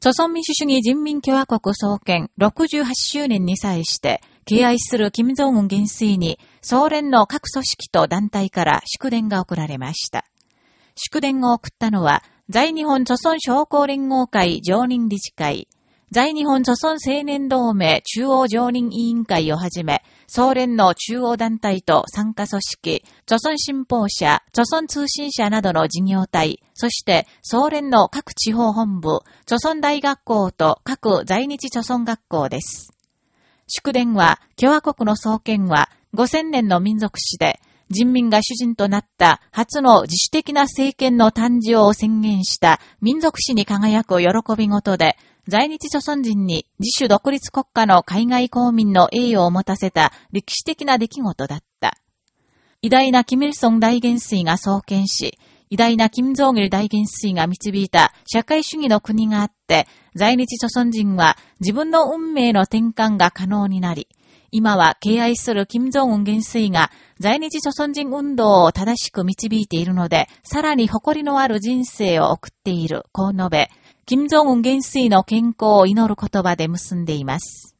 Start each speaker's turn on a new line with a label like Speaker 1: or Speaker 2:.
Speaker 1: 朝鮮民主主義人民共和国創建68周年に際して、敬愛する金正恩元帥に、総連の各組織と団体から祝電が送られました。祝電を送ったのは、在日本朝鮮商工連合会常任理事会、在日本朝鮮青年同盟中央常任委員会をはじめ、総連の中央団体と参加組織、朝鮮新報社、朝鮮通信社などの事業体、そして総連の各地方本部、朝鮮大学校と各在日朝鮮学校です。祝電は、共和国の創建は5000年の民族史で、人民が主人となった初の自主的な政権の誕生を宣言した民族史に輝く喜びごとで、在日朝鮮人に自主独立国家の海外公民の栄誉を持たせた歴史的な出来事だった。偉大なキム・イルソン大元帥が創建し、偉大な金正義大元帥が導いた社会主義の国があって、在日朝鮮人は自分の運命の転換が可能になり、今は敬愛する金正恩元帥が在日朝鮮人運動を正しく導いているので、さらに誇りのある人生を送っている、こう述べ、金正恩元帥の健康を祈る言葉で結んでいます。